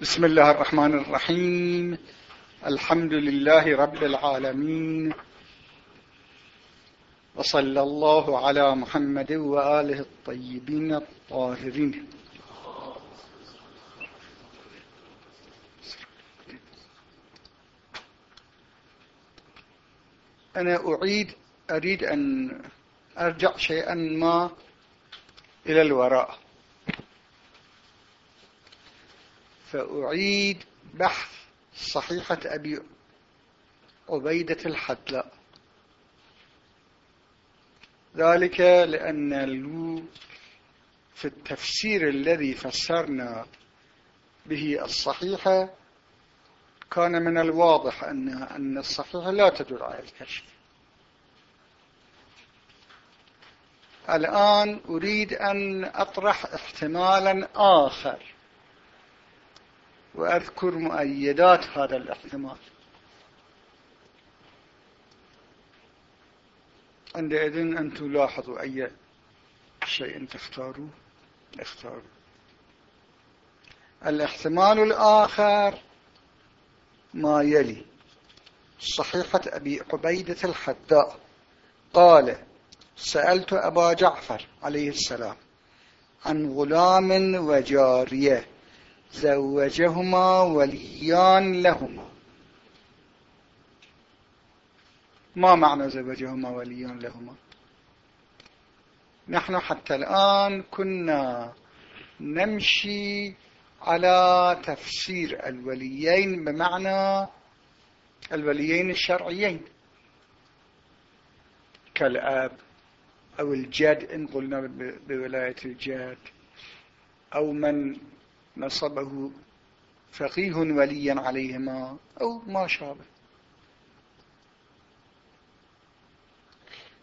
بسم الله الرحمن الرحيم. الحمد لله رب العالمين. وصلى الله على محمد وآله الطيبين الطاهرين. أنا أعيد أريد أن أرجع شيئا ما إلى الوراء. فأعيد بحث صحيحة أبي عبيدة الحدلاء ذلك لأن له في التفسير الذي فسرنا به الصحيحة كان من الواضح أن أن الصحيحة لا تدل على الكشف. الآن أريد أن أطرح احتمالا آخر. وأذكر مؤيدات هذا الاحتمال. عندئذ أن تلاحظوا أي شيء تختاروا؟ اختاروا. الاحتمال الآخر ما يلي. صحيحة أبي عبيدة الحداء قال سألت أبا جعفر عليه السلام عن غلام وجارية. زوجهما وليان لهما. ما معنى زوجهما وليان لهما؟ نحن حتى الآن كنا نمشي على تفسير الوليين بمعنى الوليين الشرعيين. كالآب أو الجد إن قلنا بولاية الجد أو من نصبه فقيه وليا عليهما أو ما شابه.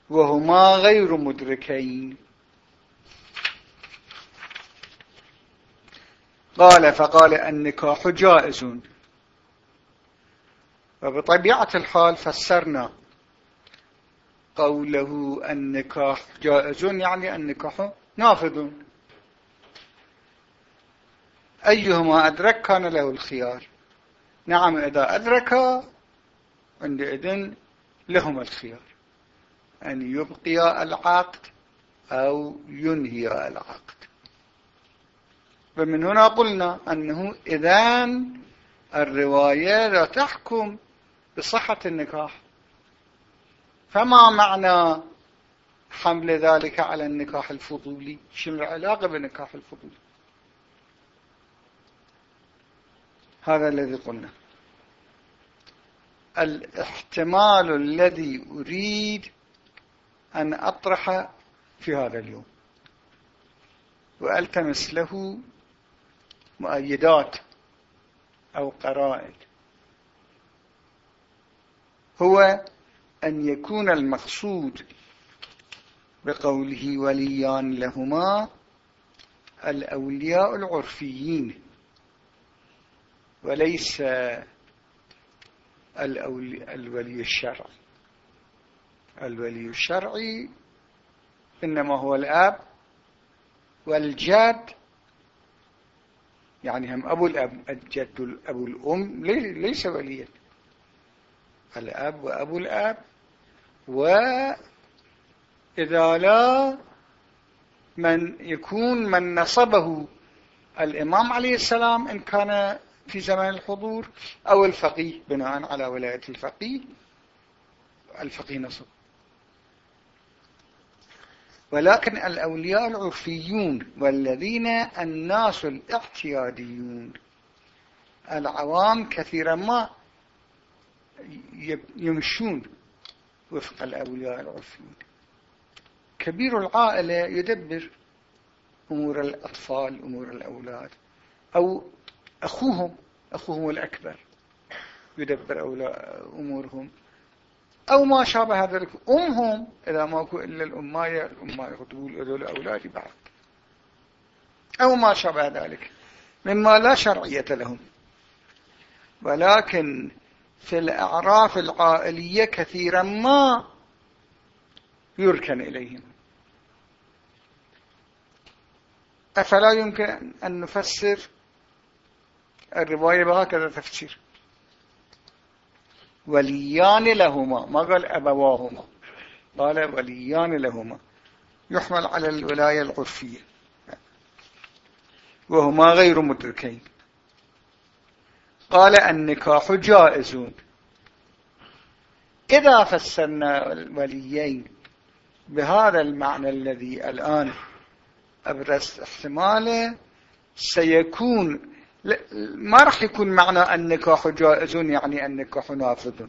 وهما غير مدركين. قال فقال النكاح جائز. وبطبيعة الحال فسرنا قوله النكاح جائز يعني النكاح نافذ. أيهما أدرك كان له الخيار. نعم إذا أدرك عندئذ لهما الخيار. أن يبقي العقد أو ينهي العقد. فمن هنا قلنا أنه إذن الرواية لا تحكم بصحة النكاح. فما معنى حمل ذلك على النكاح الفضولي؟ شنو العلاقة بالنكاح الفضولي؟ هذا الذي قلنا. الاحتمال الذي أريد أن أطرح في هذا اليوم وألتمس له مؤيدات أو قرائن. هو أن يكون المقصود بقوله وليان لهما الأولياء العرفيين. وليس الولي الشرعي. الولي الشرعي إنما هو الأب والجد يعني هم أبو الأب الجد أبو الأم ليس وليا. الأب وأبو الأب. وإذا لا من يكون من نصبه الإمام عليه السلام إن كان في زمن الحضور أو الفقيه بناء على ولاية الفقيه. الفقيه نصب. ولكن الأولياء العرفيون والذين الناس الاعتياديون العوام كثيرا ما يمشون وفق الأولياء العرفيون. كبير العائلة يدبر أمور الأطفال أمور الأولاد أو أخوهم أخوهم الأكبر يدبر أمورهم. أو ما شابه ذلك أمهم إذا ماكو إلا الأماية الأماية تقول هذول أولادي بعد أو ما شابه ذلك مما لا شرعية لهم. ولكن في الأعراف العائلية كثيرا ما يركن إليهم. أفلا يمكن أن نفسر الرواية بهكذا تفسير. وليان لهما ما قال أبواهما قال وليان لهما. يحمل على الولاية العرفية وهما غير مدركين. قال النكاح جائزون إذا فسرنا الوليين بهذا المعنى الذي الآن أبرز احتماله سيكون ما راح يكون معنى النكاح جائز يعني النكاح نافذ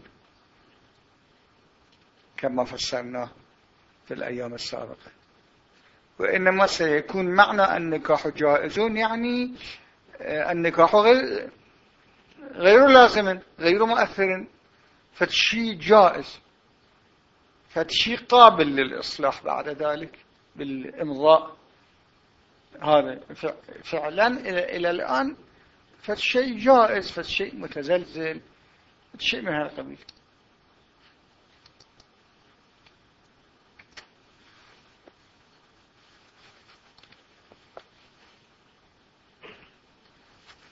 كما فسرناه في الأيام السابقة. وإنما سيكون معنى النكاح جائز يعني آه، النكاح غير غير لازم غير مؤثر. فتشي جائز. فتشي قابل للإصلاح بعد ذلك بالإمضاء. هذا فعلا إلى الآن فالشيء جائز فالشيء متزلزل شيء من هذا القبيل.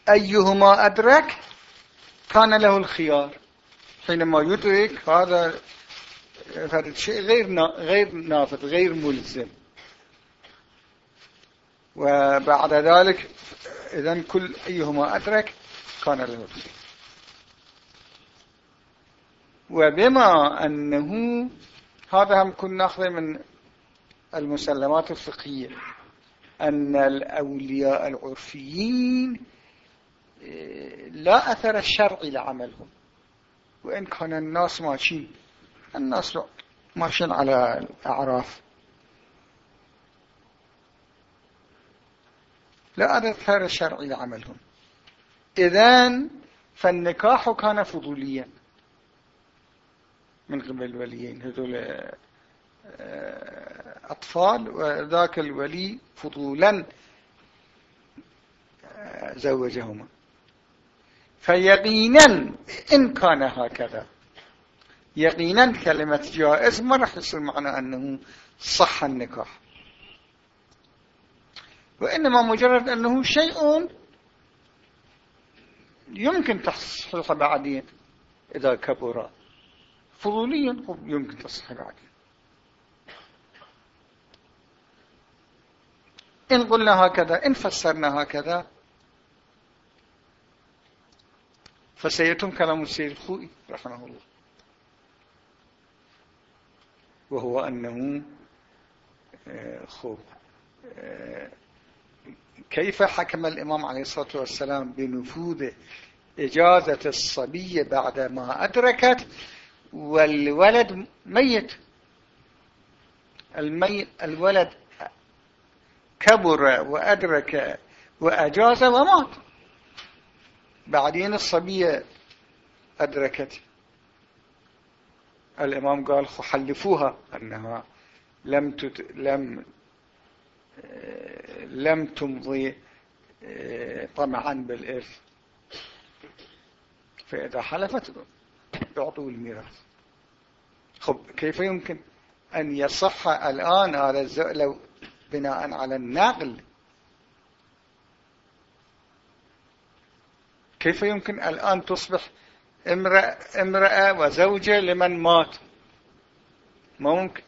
أيهما أدرك كان له الخيار؟ حينما يدرك هذا هذا الشيء غير غير نافذ غير ملزم. وبعد ذلك إذا كل أيهما أدرك كان له الخيار وبما أنه هذا هم كنا ناخذ من المسلمات الفقهية أن الأولياء العرفيين لا أثر الشرعي لعملهم. وإن كان الناس ماشيين الناس ماشيين على الأعراف. لا أثر الشرعي لعملهم إذن فالنكاح كان فضوليا. من قبل الوليين هذول آه، أطفال وذاك الولي فضولا آه، زوجهما. فيقينا إن كان هكذا. يقينا كلمة جائز ما راح يصير معنى أنه صح النكاح. وإنما مجرد أنه شيء يمكن تصحيح بعدين إذا كبر. فضوليا يمكن تصحيح بعدين إن قلنا هكذا إن فسرنا هكذا فسيتم كلام السيد الخوئي رحمه الله. وهو أنه آه، خب آه، كيف حكم الإمام عليه الصلاة والسلام بنفوذ إجازة الصبية بعد ما أدركت والولد ميت؟ الميت الولد كبر وأدرك وأجاز ومات. بعدين الصبية أدركت. الإمام قال حلفوها أنها لم تت... لم لم تمضي طمعا بالإرث. فإذا حلفت يعطوا الميراث. خب كيف يمكن أن يصح الآن هذا لو بناء على النقل؟ كيف يمكن الآن تصبح امرأة, امرأة وزوجة لمن مات؟ ما ممكن.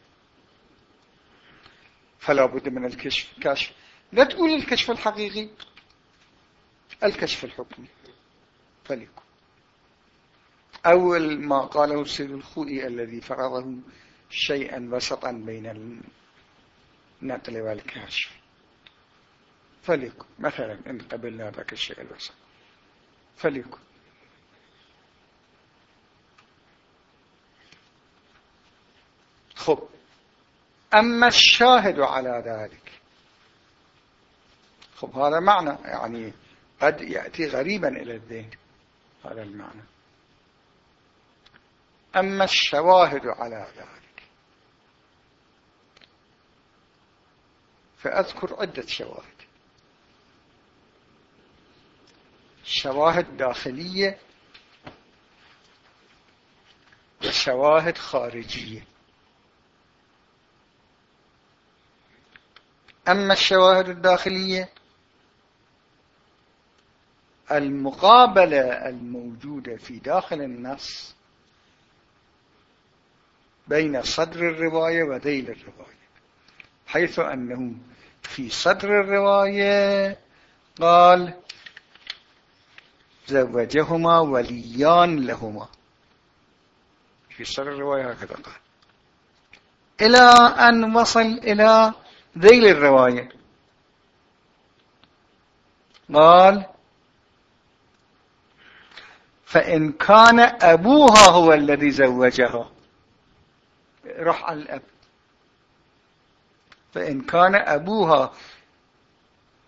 فلا بد من الكشف كشف. لا تقول الكشف الحقيقي الكشف الحكمي. فليكن. أول ما قاله السيد الخوئي الذي فرضه شيئا وسطا بين النقل والكشف. فليكن. مثلا إن قبلنا ذاك الشيء الوسط. فليكن. خب. أما الشاهد على ذلك. خب هذا معنى يعني قد يأتي غريبا إلى الذهن هذا المعنى. أما الشواهد على ذلك فأذكر عدة شواهد. شواهد داخلية وشواهد خارجية. أما الشواهد الداخلية المقابلة الموجودة في داخل النص بين صدر الرواية وذيل الرواية حيث أنه في صدر الرواية قال زوجهما وليان لهما. في صدر الرواية هكذا قال. إلى أن وصل إلى ذيل الرواية. قال فإن كان أبوها هو الذي زوجها. راح على الأب. فإن كان أبوها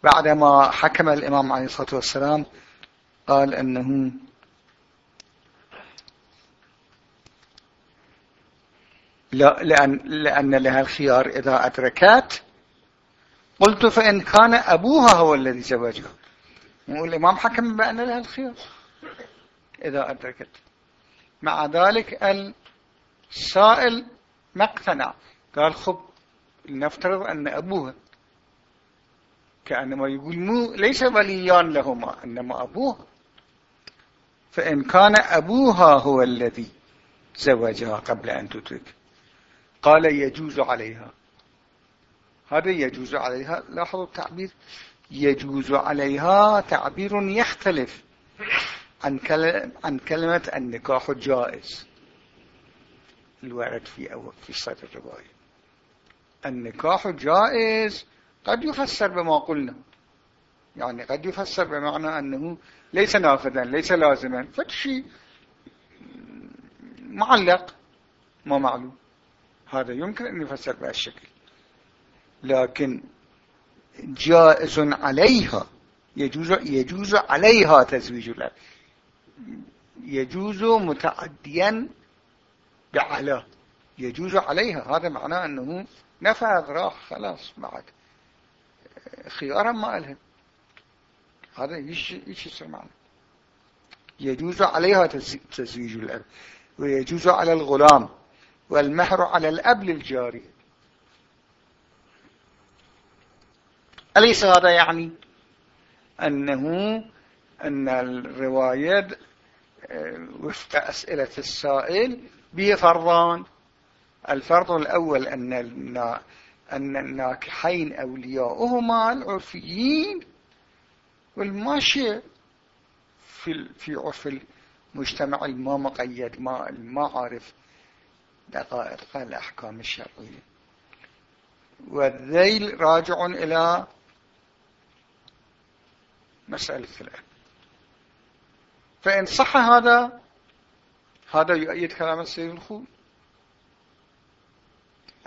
بعدما حكم الإمام عليه الصلاة والسلام قال أنه لا لأن, لأن لها الخيار إذا أدركت قلت فإن كان أبوها هو الذي زوجها والإمام حكم بأن لها الخيار. إذا أدركت. مع ذلك السائل ما اقتنع. قال خب لنفترض أن أبوها. كأنما يقول مو ليس وليان لهما إنما أبوها فإن كان أبوها هو الذي زوجها قبل أن تدرك قال يجوز عليها. هذا يجوز عليها. لاحظوا التعبير. يجوز عليها تعبير يختلف عن عن كلمة النكاح جائز. الورد في أول في صدر الرواية. النكاح جائز. قد يفسر بما قلنا. يعني قد يفسر بمعنى أنه ليس نافذا ليس لازما. فشي معلق ما معلوم. هذا يمكن أن يفسر بهالشكل لكن جائز عليها يجوز, يجوز عليها تزويج الأب. يجوز متعديا بعلى. يجوز عليها. هذا معناه أنه نفذ راح خلاص بعد. خيارا ما لها. هذا إيش إيش يصير معنا. يجوز عليها تزويج الأب. ويجوز على الغلام. والمهر على الأب للجاري أليس هذا يعني؟ أنه أن الرواية وفق أسئلة السائل به فرضان الفرض الأول أن أن الناكحين أولياؤهما العرفيين والماشية في في عرف المجتمع الما مقيد ما ما عارف دقائق الأحكام الشرعية. والذيل راجع إلى مسألة الأب فإن صح هذا هذا يؤيد كلام السيد الخوي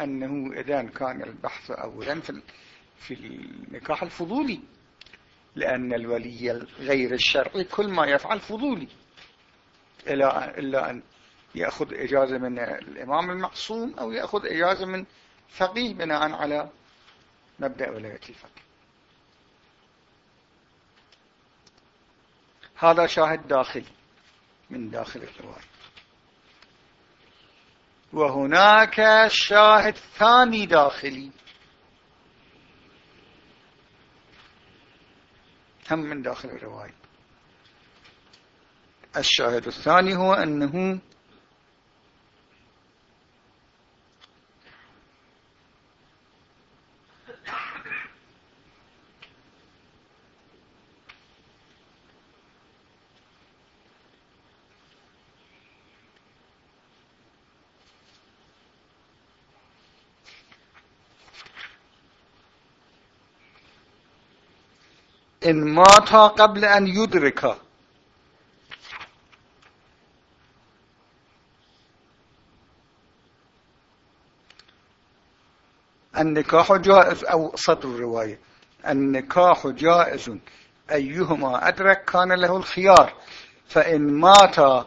أنه إذا كان البحث أولا في في النكاح الفضولي لأن الولي غير الشرعي كل ما يفعل فضولي إلا أن يأخذ إجازة من الإمام المعصوم أو يأخذ إجازة من فقيه بناء على مبدأ ولاية الفقيه هذا شاهد داخلي من داخل الرواية وهناك شاهد ثاني داخلي. هم من داخل الرواية. الشاهد الثاني هو أنه إن مات قبل أن يدرك. النكاح جائز أو سطر الرواية. النكاح جائز. أيهما أدرك كان له الخيار. فإن مات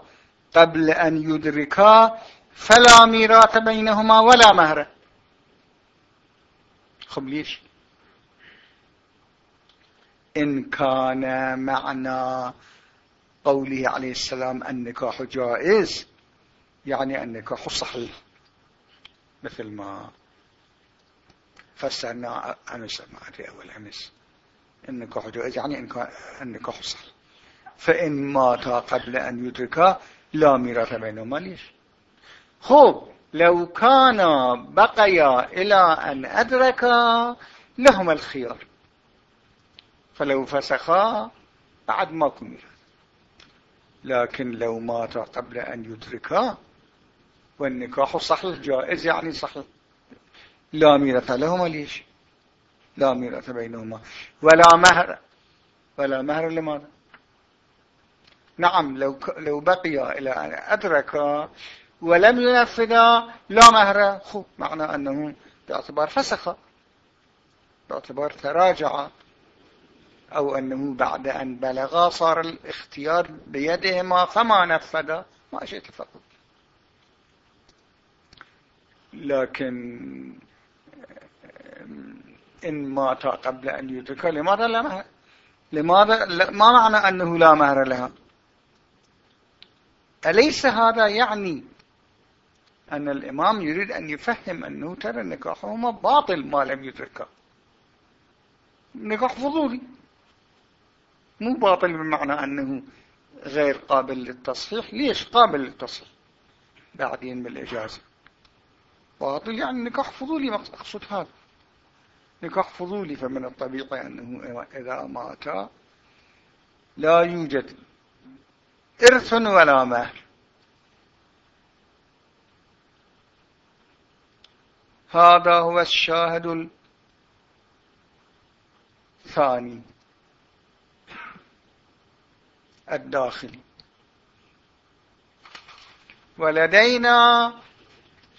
قبل أن يدركا فلا ميراث بينهما ولا مهر. خب ليش؟ إن كان معنى قوله عليه السلام النكاح جائز يعني النكاح صحيح مثل ما فسرنا أمس ما أدري أول أمس النكاح جائز يعني النكاح صحيح فإن ماتا قبل أن يدركا لا ميراث بينهما ليش؟ خب لو كان بقيا إلى أن أدركا لهما الخيار. فلو فسخا بعد ما ميراث لكن لو مات قبل أن يدركا والنكاح صحيح جائز يعني صحيح. لا ميرة لهما ليش؟ لا ميرة بينهما. ولا مهر. ولا مهر لماذا؟ نعم لو لو بقي إلى أن أدرك ولم ينفذا لا مهر. خو معنى أنه باعتبار فسخ باعتبار تراجع أو أنه بعد أن بلغا صار الاختيار بيدهما فما نفذا ما شئت فقط. لكن إن مات قبل أن يدرك لماذا لا مهر؟ لماذا؟ ما معنى أنه لا مهر لها؟ أليس هذا يعني أن الإمام يريد أن يفهم أنه ترى نكاحهما باطل ما لم يدركه؟ نكاح فضولي. مو باطل بمعنى أنه غير قابل للتصحيح. ليش قابل للتصحيح؟ بعدين بالإجازة باطل يعني نكاح فضولي أقصد هذا. نكاح فضولي فمن الطبيعي أنه إذا مات لا يوجد إرث ولا مهر هذا هو الشاهد الثاني. الداخلي. ولدينا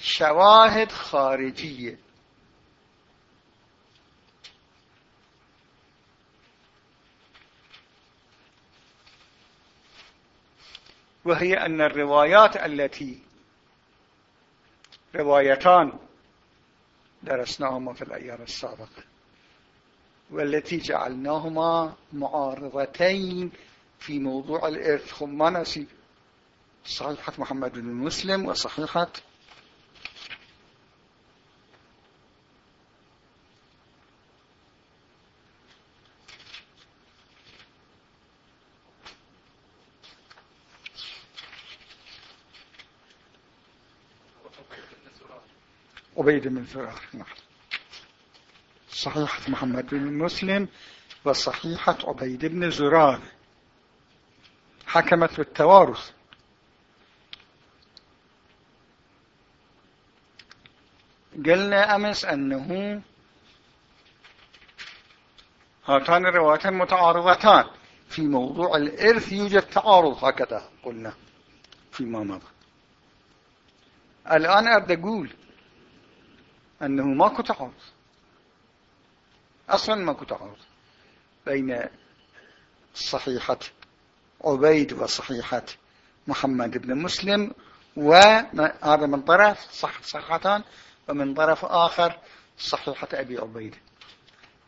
شواهد خارجية. وهي أن الروايات التي روايتان درسناهما في الأيام السابقة والتي جعلناهما معارضتين في موضوع الإرث. خب ما نسي صحيحة محمد بن مسلم وصحيحة. عبيد بن زرار نعم. صحيحة محمد بن مسلم وصحيحة عبيد بن زرار. حكمت بالتوارث قلنا أمس أنه هاتان الروايتان متعارضتان. في موضوع الإرث يوجد تعارض هكذا قلنا فيما مضى. الآن أرد أقول أنه ماكو تعارض. أصلا ماكو تعارض بين صحيحة عبيد وصحيحة محمد بن مسلم وهذا من طرف صح صحتان ومن طرف آخر صحيحة أبي عبيد.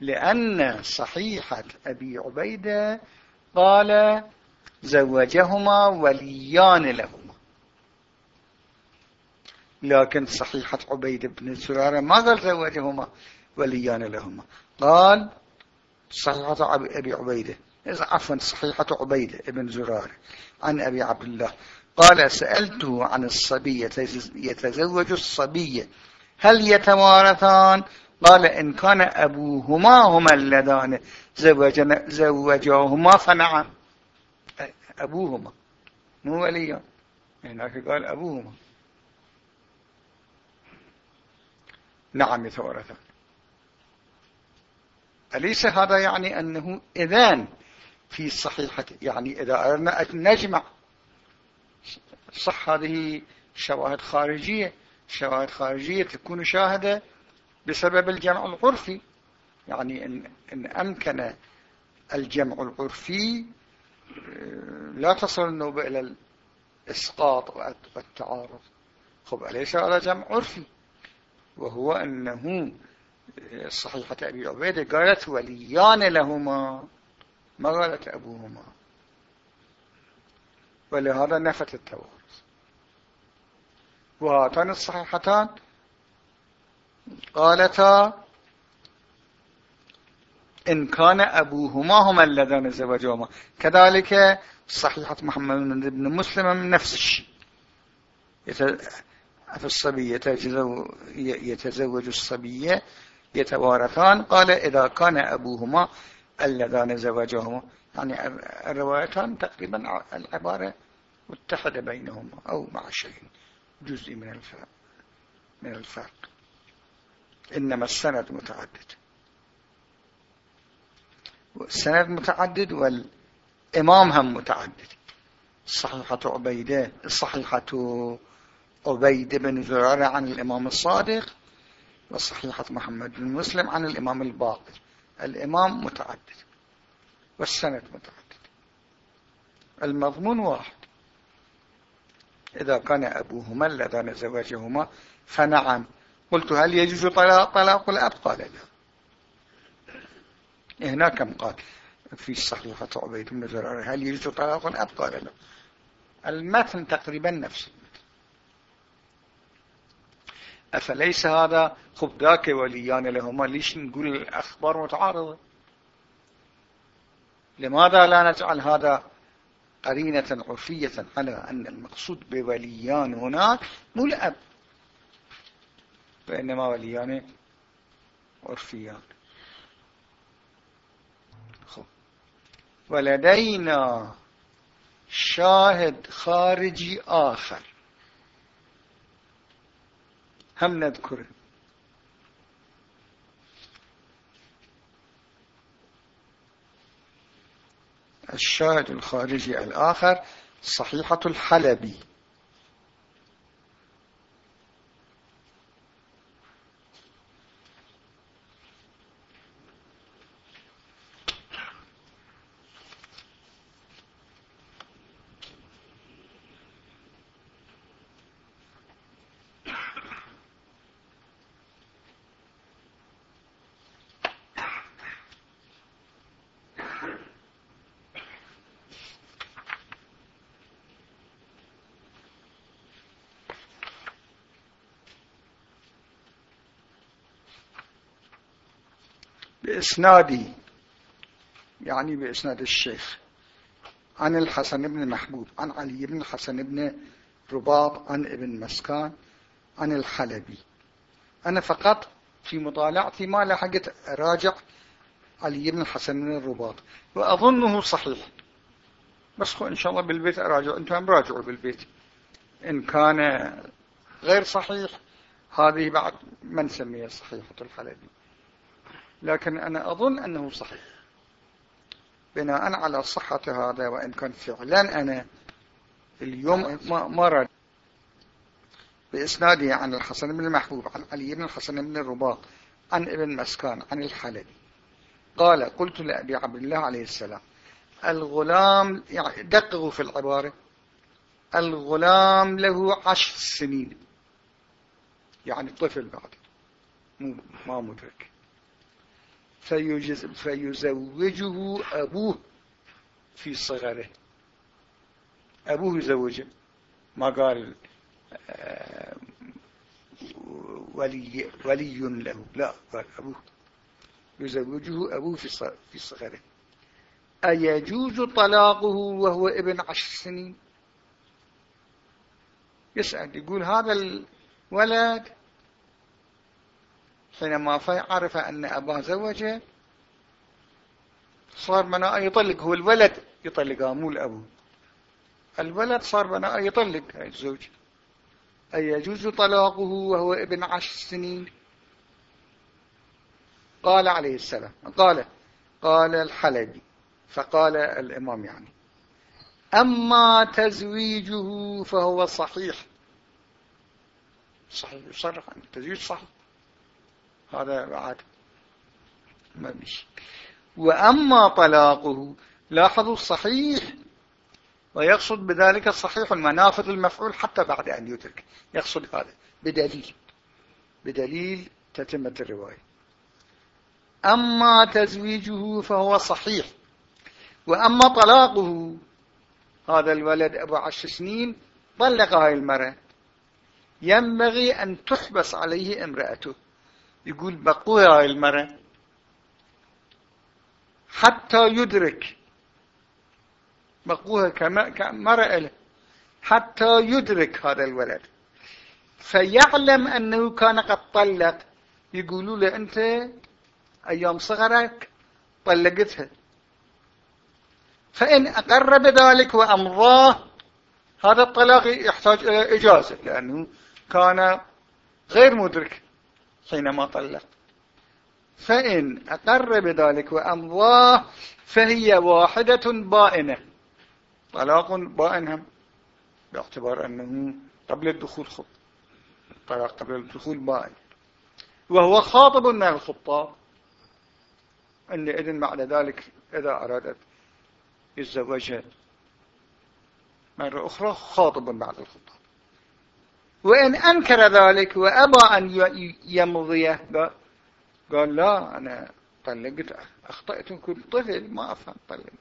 لأن صحيحة أبي عبيدة قال زوجهما وليان لهما. لكن صحيحة عبيد بن سرارة ما قال زوجهما وليان لهما؟ قال صحيحة أبي عبيدة عفوا صحيحة عبيدة ابن زرار عن أبي عبد الله. قال سألته عن الصبية يتزوج الصبية هل يتوارثان؟ قال إن كان أبوهما هما اللذان. زوجاهما فنعم أبوهما مو وليا. هناك قال أبوهما. نعم يتوارثان. أليس هذا يعني أنه إذن في صحيحة يعني إذا أردنا أن نجمع صح هذه شواهد خارجية شواهد خارجية تكون شاهدة بسبب الجمع العرفي. يعني إن, إن أمكن الجمع العرفي لا تصل النوبة إلى الإسقاط والتعارض. خب أليس هذا جمع عرفي؟ وهو أنه صحيحة أبي عبيدة قالت وليان لهما. ما قالت أبوهما ولهذا نفت التوارث وهاتان الصحيحتان قالتا إن كان أبوهما هما اللذان زوجهما. كذلك صحيحة محمد بن مسلم من نفس الشيء. في الصبي يتزوج الصبية يتوارثان. قال إذا كان أبوهما اللذان زوجهما يعني الروايتان تقريبا العبارة متحدة بينهما أو مع شيء جزء من الفرق من الفرق. إنما السند متعدد. السند متعدد والإمام هم متعدد. صحيحة عبيدة صحيحة عبيد بن زرارة عن الإمام الصادق وصحيحة محمد بن مسلم عن الإمام الباقر. الإمام متعدد والسند متعدد. المضمون واحد. إذا كان أبوهما اللذان زواجهما فنعم. قلت هل يجوز طلاق طلاق الأب؟ قال لا. هنا كم قال؟ في صحيحة عبيد بن زرار هل يجوز طلاق الأب؟ قال لا. المتن تقريبا نفس. أفليس هذا خب ذاك وليان لهما ليش نقول الأخبار متعارضة؟ لماذا لا نجعل هذا قرينة عرفية على أن المقصود بوليان هناك مو الأب وإنما وليان عرفيان. ولدينا شاهد خارجي آخر. هم نذكره الشاهد الخارجي الآخر صحيحة الحلبي. بإسنادي يعني بإسناد الشيخ عن الحسن بن محبوب عن علي بن الحسن بن رباط عن ابن مسكان عن الحلبي. أنا فقط في مطالعتي ما لحقت أراجع علي بن الحسن بن الرباط وأظنه صحيح. بس إن شاء الله بالبيت أراجع أنتم راجعوا بالبيت. إن كان غير صحيح هذه بعد من سميها صحيحة الحلبي. لكن أنا أظن أنه صحيح. بناء على صحة هذا وإن كان فعلا أنا اليوم ما رد بإسناده عن الحسن بن المحبوب عن علي بن الحسن بن الرباط عن ابن مسكان عن الحلبي. قال قلت لأبي عبد الله عليه السلام الغلام يعني دققوا في العبارة. الغلام له عشر سنين. يعني طفل بعد. ما مدرك. فيزوجه أبوه في صغره. أبوه يزوجه ما قال آه، ولي, ولي له. لا قال أبوه. يزوجه أبوه في صغره. أيجوز طلاقه وهو ابن عشر سنين؟ يسأل يقول هذا الولد حينما عرف أن أباه زوجه صار بناء يطلق هو الولد يطلقها مو الأبو. الولد صار بناء يطلق هاي الزوج أي يجوز طلاقه وهو ابن عشر سنين؟ قال عليه السلام. قال قال الحلبي فقال الإمام يعني. أما تزويجه فهو صحيح. صحيح يصرح عن التزويج صحيح. هذا بعد ما بيش وأما طلاقه لاحظوا الصحيح ويقصد بذلك الصحيح المنافذ المفعول حتى بعد أن يترك. يقصد هذا بدليل بدليل تتمة الرواية. أما تزويجه فهو صحيح. وأما طلاقه هذا الولد أبو عشر سنين طلق هاي المرأة. ينبغي أن تحبس عليه امرأته. يقول بقوها المرأة حتى يدرك. بقوها كمرأة حتى يدرك هذا الولد. فيعلم أنه كان قد طلق. يقولوا له أنت أيام صغرك طلقتها. فإن أقر بذلك وأمضاه هذا الطلاق يحتاج إلى إجازة لأنه كان غير مدرك. حينما طلق. فإن أقر بذلك وأمضاه فهي واحدة بائنة. طلاق بائن هم باعتبار أنه قبل الدخول خط. طلاق قبل الدخول بائن. وهو خاطب من الخطاب. أن إذن بعد ذلك إذا أرادت يتزوجها. مرة أخرى خاطب بعد الخطاب. وإن أنكر ذلك وأبى أن يمضيه قال لا أنا طلقت أخطأت كل طفل ما أفهم طلقت.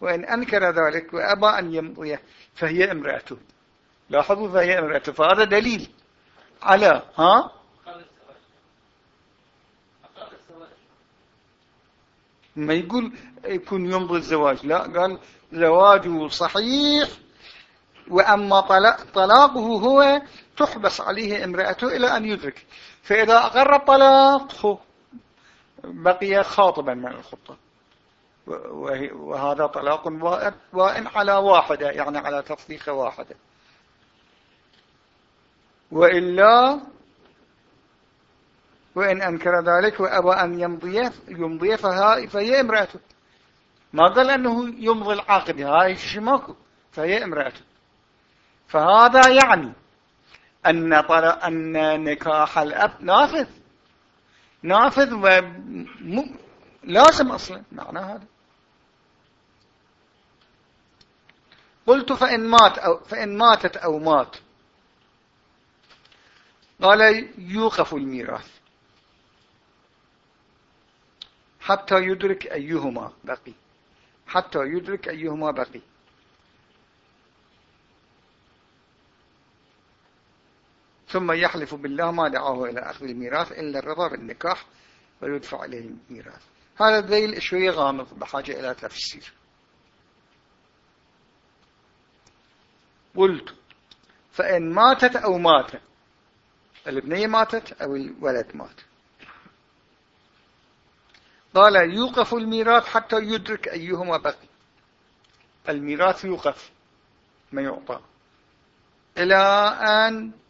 وإن أنكر ذلك وأبى أن يمضيه فهي امرأته. لاحظوا فهي امرأته. فهذا دليل. على ها؟ ما يقول يكون يمضي الزواج. لا قال زواجه صحيح. وأما طلاقه هو تحبس عليه امرأته إلى أن يدرك. فإذا أقر الطلاق بقي خاطبا من الخطة وهذا طلاق وإن على واحدة يعني على تصديق واحدة. وإلا وإن أنكر ذلك وأبى أن يمضي يمضي فهي امرأته. ما قال أنه يمضي العقد هاي شماكو فهي امرأته. فهذا يعني أن أن نكاح الأب نافذ. نافذ. لازم أصلا معنى هذا. قلت فإن مات أو فإن ماتت أو مات. قال يوقف الميراث. حتى يدرك أيهما بقي. حتى يدرك أيهما بقي. ثم يحلف بالله ما دعاه إلى أخذ الميراث إلا الرضا بالنكاح ويدفع إليه الميراث. هذا الذيل شوية غامض بحاجة إلى تفسير. قلت فإن ماتت أو مات الابنية ماتت أو الولد مات. قال يوقف الميراث حتى يدرك أيهما بقي. الميراث يوقف ما يعطى. إلى أن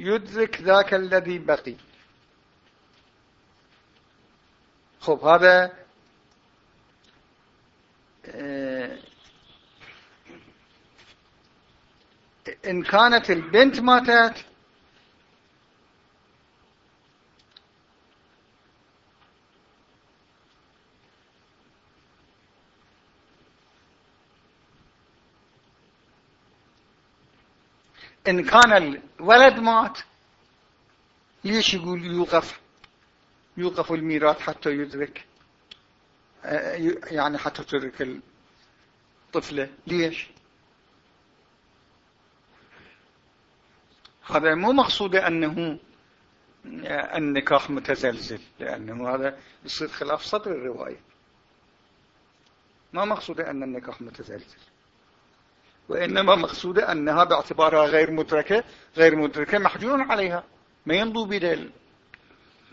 يدرك ذاك الذي بقي. خب هذا آه، إن كانت البنت ماتت إن كان الولد مات ليش يقول يوقف؟ يوقف الميراث حتى يدرك يعني حتى تدرك الطفلة. ليش؟ هذا مو مقصود أنه النكاح متزلزل لأنه هذا يصير خلاف صدر الرواية. ما مقصود أن النكاح متزلزل. وإنما مقصودة أنها باعتبارها غير مدركة غير مدركة محجور عليها. ما ينضو بدا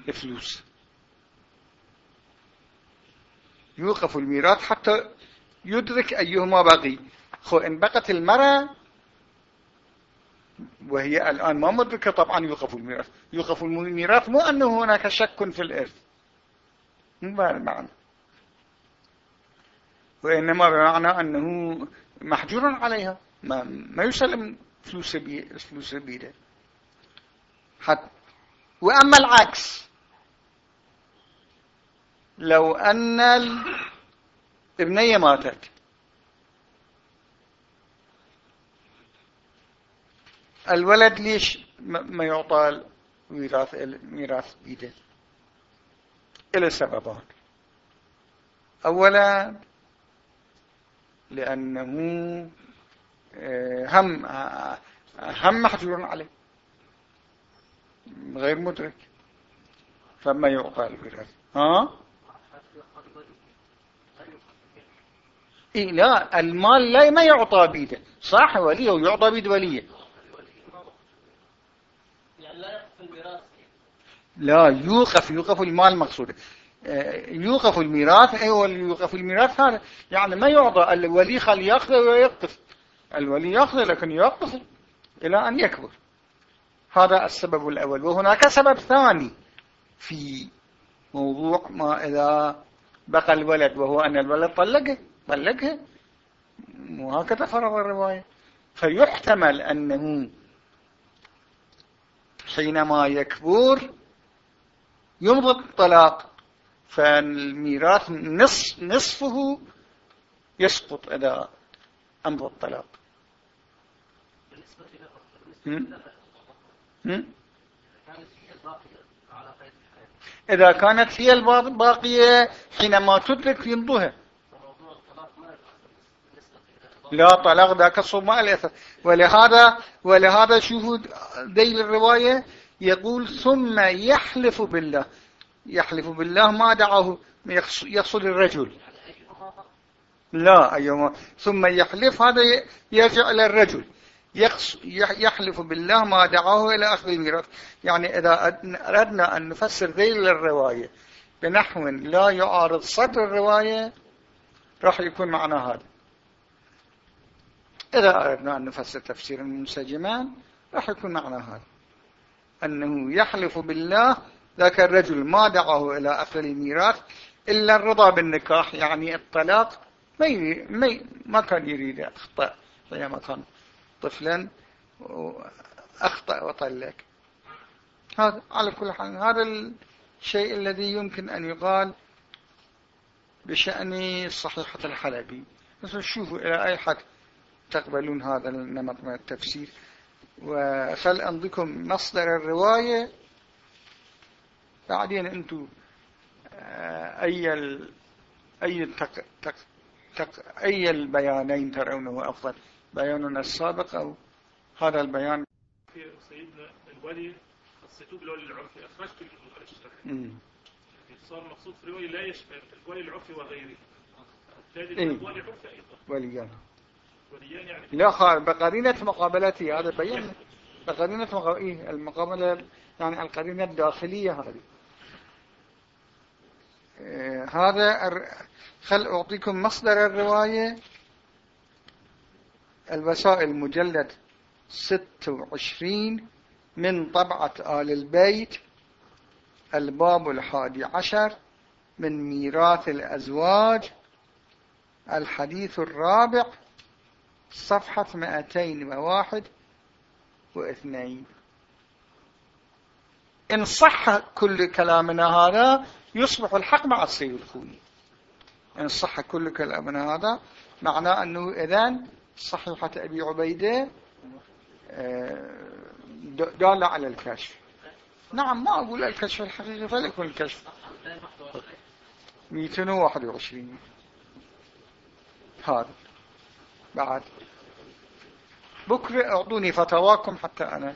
الفلوس. يوقف الميراث حتى يدرك أيهما بقي خو إن بقت المرأة وهي الآن ما مدركة طبعا يوقف الميراث. يوقف الميراث مو أنه هناك شك في الإرث. مو معنى وإنما بمعنى أنه محجور عليها. ما, ما يسلم فلوس فلوس بيده حتى وأما العكس. لو أن الابنية ماتت. الولد ليش ما يعطى الميراث الميراث بيده؟ إلى سببان. أولا لأنه آه، هم آه، هم محجور عليه. غير مدرك. فما يقال في ها؟ إيه لا المال لا ما يعطى بيده صح وليه؟ ويعطى بيد وليه. لا يوقف يوقف المال مقصود يوقف الميراث. أيوه يوقف الميراث؟ هذا يعني ما يعطى الولي خل ياخذه ويقف الولي ياخذه لكن يقف إلى أن يكبر. هذا السبب الأول. وهناك سبب ثاني في موضوع ما إذا بقى الولد وهو أن الولد طلقه طلقها وهكذا فرض الرواية. فيحتمل أنه حينما يكبر يمضي الطلاق. فالميراث نصف نصفه يسقط إذا أمضى الطلاق. إذا كانت هي الباقية حينما تدرك يمضوها لا طلاق ذاك الصوم ما الأثر ولهذا ولهذا شوفوا ذيل الرواية يقول ثم يحلف بالله. يحلف بالله ما دعاه يقصد الرجل. لا أيوة. ثم يحلف هذا يرجع إلى الرجل. يحلف بالله ما دعاه إلى أخذ الميراث. يعني إذا أردنا أن نفسر ذيل الرواية. بنحو لا يعارض صدر الرواية راح يكون معنى هذا. إذا أردنا أن نفسر تفسيرا منسجما راح يكون معنى هذا. أنه يحلف بالله ذاك الرجل ما دعاه إلى أخذ الميراث إلا الرضا بالنكاح يعني الطلاق. ما ما ما كان يريد أخطأ حينما كان طفلا أخطأ وطلق. هذا على كل حال هذا الشيء الذي يمكن أن يقال بشأن صحيحة الحلبي. بس شوفوا إلى أي حد تقبلون هذا النمط من التفسير. وخل أنضكم مصدر الرواية بعدين أنتم آه، أي ال... أي تق... تق... تق... أي البيانين ترونه أفضل؟ بياننا السابق أو هذا البيان؟ في سيدنا الولي خصيتوه بالولي العرفي الولي صار مقصود في الولي لا يشمل الولي العرفي وغيره. بالتالي إيه؟ الولي العرفي أيضا. وليان لا بقرينة مقابلتي هذا بيان. بقرينة مقابلة إيه المقابلة يعني القرينة الداخلية هذه. هذا خل أعطيكم مصدر الرواية. الوسائل مجلد 26 من طبعة آل البيت. الباب الحادي عشر من ميراث الأزواج. الحديث الرابع صفحة 201 واثنين. إن صح كل كلامنا هذا يصبح الحق مع السيد الخوي. إن صح كل كلامنا هذا معناه أنه إذن صحيحة أبي عبيدة آه، دالة على الكشف. نعم ما أقول الكشف الحقيقي فليكن الكشف. 221 هذا. بعد. بكرة أعطوني فتواكم حتى أنا.